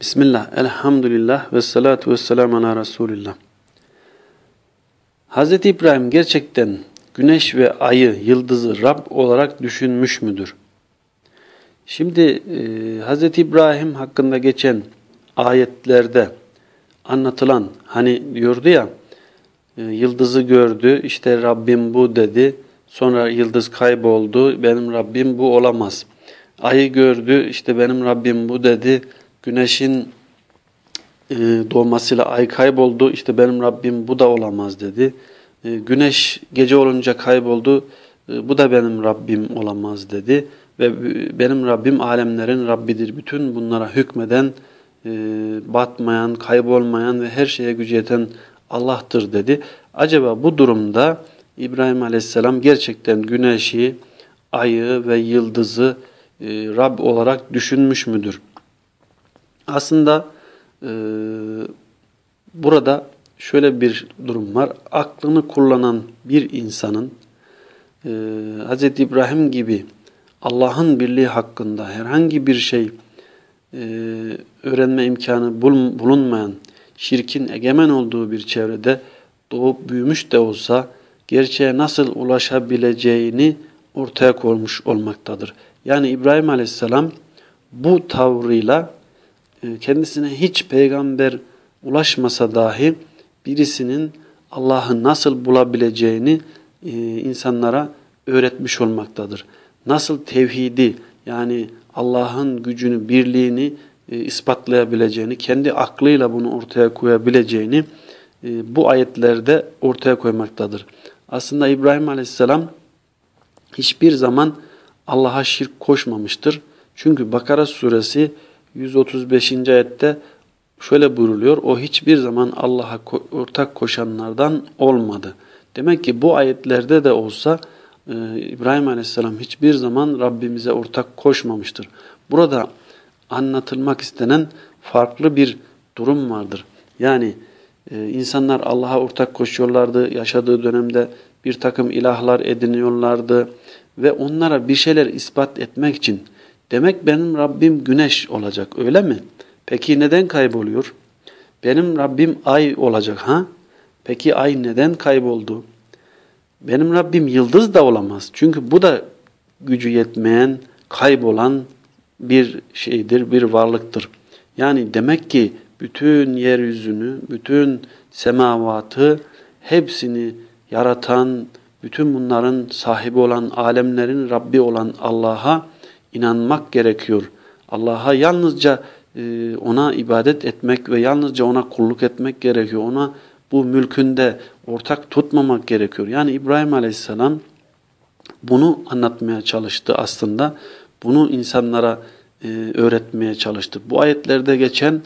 Bismillah, elhamdülillah ve salatu ve selamu ala Resulillah. Hz. İbrahim gerçekten güneş ve ayı, yıldızı Rab olarak düşünmüş müdür? Şimdi e, Hz. İbrahim hakkında geçen ayetlerde anlatılan hani diyordu ya e, yıldızı gördü işte Rabbim bu dedi sonra yıldız kayboldu benim Rabbim bu olamaz. Ayı gördü işte benim Rabbim bu dedi güneşin e, doğmasıyla ay kayboldu. İşte benim Rabbim bu da olamaz dedi. E, güneş gece olunca kayboldu. E, bu da benim Rabbim olamaz dedi. Ve benim Rabbim alemlerin Rabbidir. Bütün bunlara hükmeden, batmayan, kaybolmayan ve her şeye gücü yeten Allah'tır dedi. Acaba bu durumda İbrahim Aleyhisselam gerçekten güneşi, ayı ve yıldızı Rab olarak düşünmüş müdür? Aslında e, burada şöyle bir durum var. Aklını kullanan bir insanın e, Hz. İbrahim gibi Allah'ın birliği hakkında herhangi bir şey e, öğrenme imkanı bulunmayan, şirkin egemen olduğu bir çevrede doğup büyümüş de olsa gerçeğe nasıl ulaşabileceğini ortaya koymuş olmaktadır. Yani İbrahim Aleyhisselam bu tavrıyla kendisine hiç peygamber ulaşmasa dahi birisinin Allah'ı nasıl bulabileceğini e, insanlara öğretmiş olmaktadır. Nasıl tevhidi yani Allah'ın gücünü, birliğini e, ispatlayabileceğini, kendi aklıyla bunu ortaya koyabileceğini bu ayetlerde ortaya koymaktadır. Aslında İbrahim Aleyhisselam hiçbir zaman Allah'a şirk koşmamıştır. Çünkü Bakara suresi 135. ayette şöyle buyruluyor. O hiçbir zaman Allah'a ortak koşanlardan olmadı. Demek ki bu ayetlerde de olsa e, İbrahim Aleyhisselam hiçbir zaman Rabbimize ortak koşmamıştır. Burada anlatılmak istenen farklı bir durum vardır. Yani e, insanlar Allah'a ortak koşuyorlardı. Yaşadığı dönemde bir takım ilahlar ediniyorlardı. Ve onlara bir şeyler ispat etmek için Demek benim Rabbim güneş olacak öyle mi? Peki neden kayboluyor? Benim Rabbim ay olacak ha? Peki ay neden kayboldu? Benim Rabbim yıldız da olamaz. Çünkü bu da gücü yetmeyen, kaybolan bir şeydir, bir varlıktır. Yani demek ki bütün yeryüzünü, bütün semavatı, hepsini yaratan, bütün bunların sahibi olan, alemlerin Rabbi olan Allah'a inanmak gerekiyor. Allah'a yalnızca e, ona ibadet etmek ve yalnızca ona kulluk etmek gerekiyor. Ona bu mülkünde ortak tutmamak gerekiyor. Yani İbrahim Aleyhisselam bunu anlatmaya çalıştı aslında. Bunu insanlara e, öğretmeye çalıştı. Bu ayetlerde geçen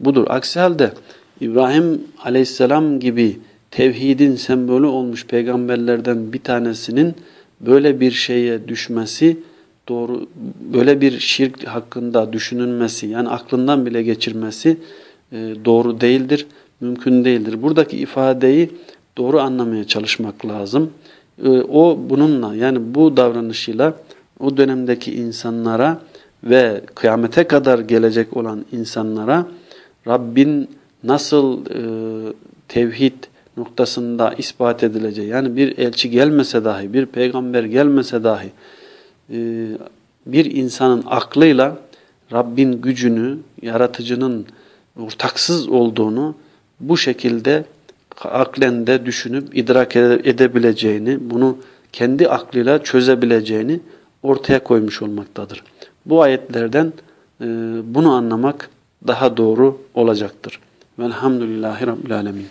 budur. Aksi halde İbrahim Aleyhisselam gibi tevhidin sembolü olmuş peygamberlerden bir tanesinin böyle bir şeye düşmesi doğru böyle bir şirk hakkında düşünülmesi yani aklından bile geçirmesi e, doğru değildir, mümkün değildir. Buradaki ifadeyi doğru anlamaya çalışmak lazım. E, o bununla yani bu davranışıyla o dönemdeki insanlara ve kıyamete kadar gelecek olan insanlara Rabbin nasıl e, tevhid noktasında ispat edileceği yani bir elçi gelmese dahi bir peygamber gelmese dahi bir insanın aklıyla Rabbin gücünü, yaratıcının ortaksız olduğunu bu şekilde aklende düşünüp idrak edebileceğini, bunu kendi aklıyla çözebileceğini ortaya koymuş olmaktadır. Bu ayetlerden e, bunu anlamak daha doğru olacaktır. Velhamdülillahi Rabbil Alemin.